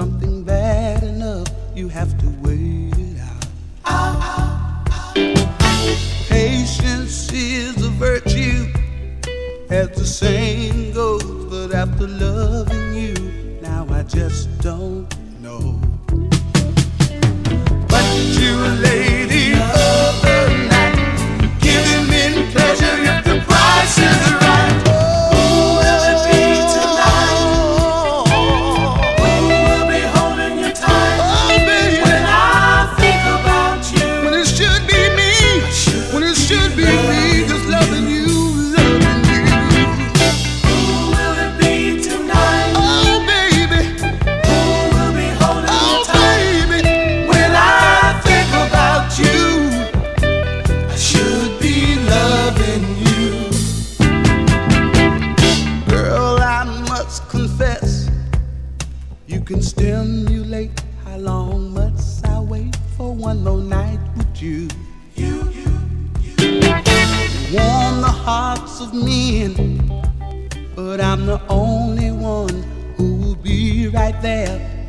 something bad enough, you have to wait it out. Patience is a virtue, as the saying goes, but after loving you, now I just don't confess you can stimulate how long must I wait for one more night with you? You, you, you. you warm the hearts of men, but I'm the only one who will be right there